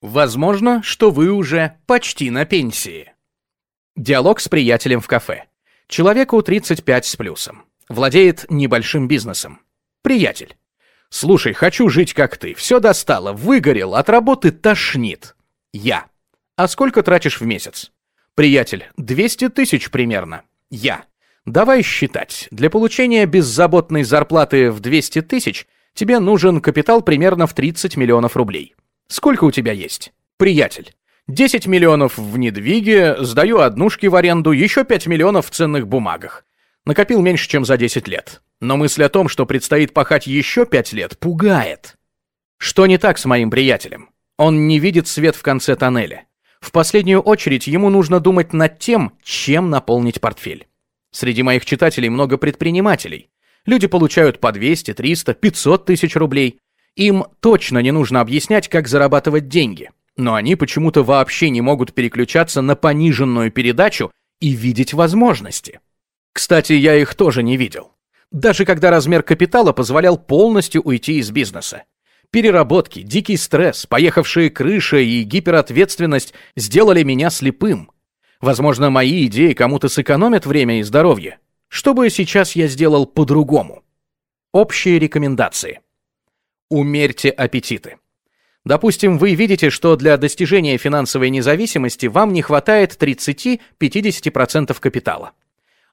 Возможно, что вы уже почти на пенсии. Диалог с приятелем в кафе. Человеку 35 с плюсом. Владеет небольшим бизнесом. Приятель. Слушай, хочу жить как ты. Все достало, выгорел, от работы тошнит. Я. А сколько тратишь в месяц? Приятель. 200 тысяч примерно. Я. Давай считать. Для получения беззаботной зарплаты в 200 тысяч тебе нужен капитал примерно в 30 миллионов рублей. Сколько у тебя есть? Приятель. 10 миллионов в недвиге, сдаю однушки в аренду, еще 5 миллионов в ценных бумагах. Накопил меньше, чем за 10 лет. Но мысль о том, что предстоит пахать еще 5 лет, пугает. Что не так с моим приятелем? Он не видит свет в конце тоннеля. В последнюю очередь ему нужно думать над тем, чем наполнить портфель. Среди моих читателей много предпринимателей. Люди получают по 200, 300, 500 тысяч рублей. Им точно не нужно объяснять, как зарабатывать деньги. Но они почему-то вообще не могут переключаться на пониженную передачу и видеть возможности. Кстати, я их тоже не видел. Даже когда размер капитала позволял полностью уйти из бизнеса. Переработки, дикий стресс, поехавшие крыши и гиперответственность сделали меня слепым. Возможно, мои идеи кому-то сэкономят время и здоровье. Что бы сейчас я сделал по-другому? Общие рекомендации. Умерьте аппетиты. Допустим, вы видите, что для достижения финансовой независимости вам не хватает 30-50% капитала.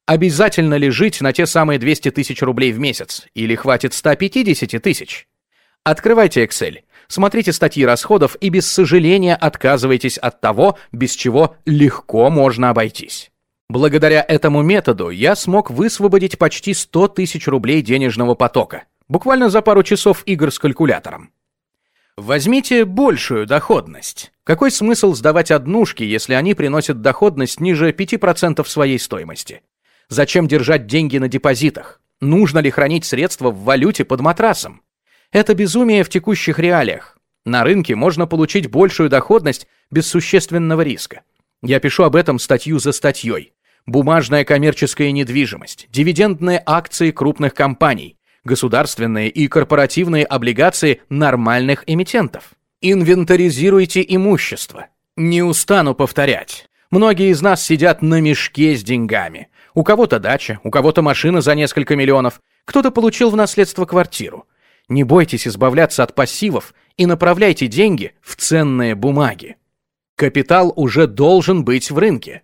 Обязательно ли жить на те самые 200 тысяч рублей в месяц? Или хватит 150 тысяч? Открывайте Excel, смотрите статьи расходов и без сожаления отказывайтесь от того, без чего легко можно обойтись. Благодаря этому методу я смог высвободить почти 100 тысяч рублей денежного потока – Буквально за пару часов игр с калькулятором. Возьмите большую доходность. Какой смысл сдавать однушки, если они приносят доходность ниже 5% своей стоимости? Зачем держать деньги на депозитах? Нужно ли хранить средства в валюте под матрасом? Это безумие в текущих реалиях. На рынке можно получить большую доходность без существенного риска. Я пишу об этом статью за статьей. Бумажная коммерческая недвижимость, дивидендные акции крупных компаний, государственные и корпоративные облигации нормальных эмитентов. Инвентаризируйте имущество. Не устану повторять. Многие из нас сидят на мешке с деньгами. У кого-то дача, у кого-то машина за несколько миллионов, кто-то получил в наследство квартиру. Не бойтесь избавляться от пассивов и направляйте деньги в ценные бумаги. Капитал уже должен быть в рынке.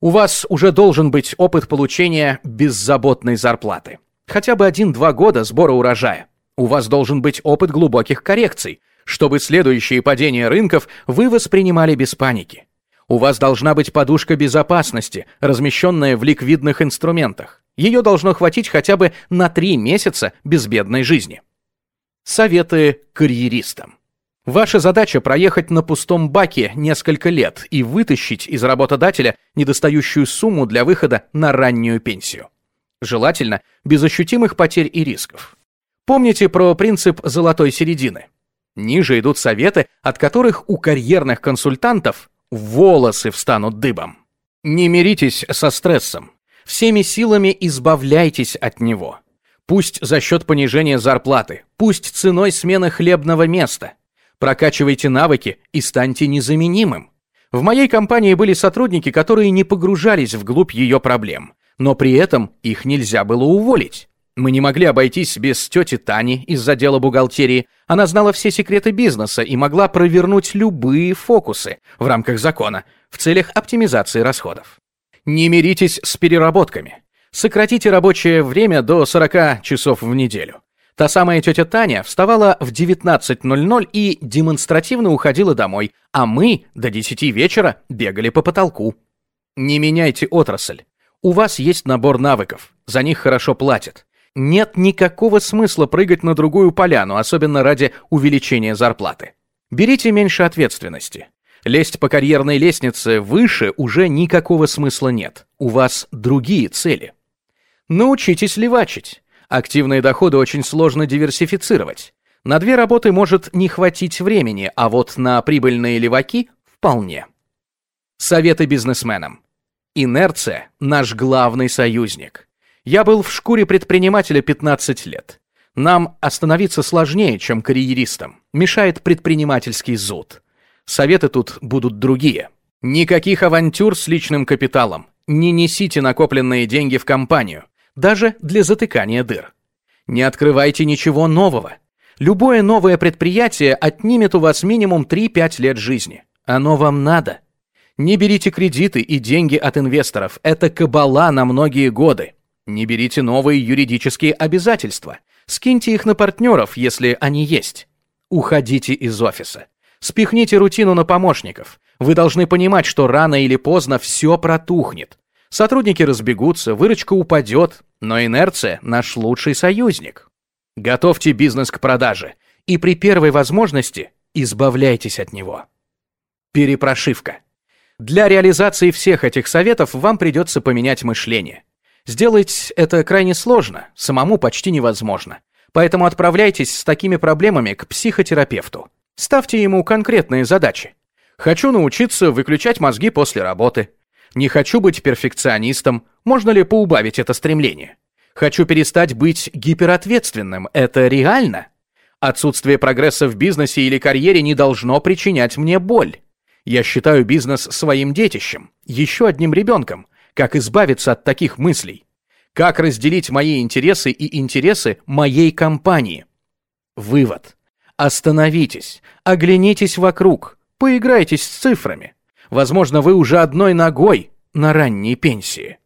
У вас уже должен быть опыт получения беззаботной зарплаты. Хотя бы один-два года сбора урожая. У вас должен быть опыт глубоких коррекций, чтобы следующие падения рынков вы воспринимали без паники. У вас должна быть подушка безопасности, размещенная в ликвидных инструментах. Ее должно хватить хотя бы на три месяца безбедной жизни. Советы карьеристам. Ваша задача проехать на пустом баке несколько лет и вытащить из работодателя недостающую сумму для выхода на раннюю пенсию. Желательно без ощутимых потерь и рисков. Помните про принцип золотой середины. Ниже идут советы, от которых у карьерных консультантов волосы встанут дыбом. Не миритесь со стрессом. Всеми силами избавляйтесь от него. Пусть за счет понижения зарплаты, пусть ценой смены хлебного места. Прокачивайте навыки и станьте незаменимым. В моей компании были сотрудники, которые не погружались вглубь ее проблем но при этом их нельзя было уволить. Мы не могли обойтись без тети Тани из отдела бухгалтерии. Она знала все секреты бизнеса и могла провернуть любые фокусы в рамках закона в целях оптимизации расходов. Не миритесь с переработками. Сократите рабочее время до 40 часов в неделю. Та самая тетя Таня вставала в 19.00 и демонстративно уходила домой, а мы до 10 вечера бегали по потолку. Не меняйте отрасль. У вас есть набор навыков, за них хорошо платят. Нет никакого смысла прыгать на другую поляну, особенно ради увеличения зарплаты. Берите меньше ответственности. Лезть по карьерной лестнице выше уже никакого смысла нет. У вас другие цели. Научитесь левачить. Активные доходы очень сложно диверсифицировать. На две работы может не хватить времени, а вот на прибыльные леваки – вполне. Советы бизнесменам. Инерция – наш главный союзник. Я был в шкуре предпринимателя 15 лет. Нам остановиться сложнее, чем карьеристам. Мешает предпринимательский зуд. Советы тут будут другие. Никаких авантюр с личным капиталом. Не несите накопленные деньги в компанию, даже для затыкания дыр. Не открывайте ничего нового. Любое новое предприятие отнимет у вас минимум 3-5 лет жизни. Оно вам надо. Не берите кредиты и деньги от инвесторов. Это кабала на многие годы. Не берите новые юридические обязательства. Скиньте их на партнеров, если они есть. Уходите из офиса. Спихните рутину на помощников. Вы должны понимать, что рано или поздно все протухнет. Сотрудники разбегутся, выручка упадет, но инерция – наш лучший союзник. Готовьте бизнес к продаже, и при первой возможности избавляйтесь от него. Перепрошивка. Для реализации всех этих советов вам придется поменять мышление. Сделать это крайне сложно, самому почти невозможно. Поэтому отправляйтесь с такими проблемами к психотерапевту. Ставьте ему конкретные задачи. Хочу научиться выключать мозги после работы. Не хочу быть перфекционистом. Можно ли поубавить это стремление? Хочу перестать быть гиперответственным. Это реально? Отсутствие прогресса в бизнесе или карьере не должно причинять мне боль. Я считаю бизнес своим детищем, еще одним ребенком. Как избавиться от таких мыслей? Как разделить мои интересы и интересы моей компании? Вывод. Остановитесь, оглянитесь вокруг, поиграйтесь с цифрами. Возможно, вы уже одной ногой на ранней пенсии.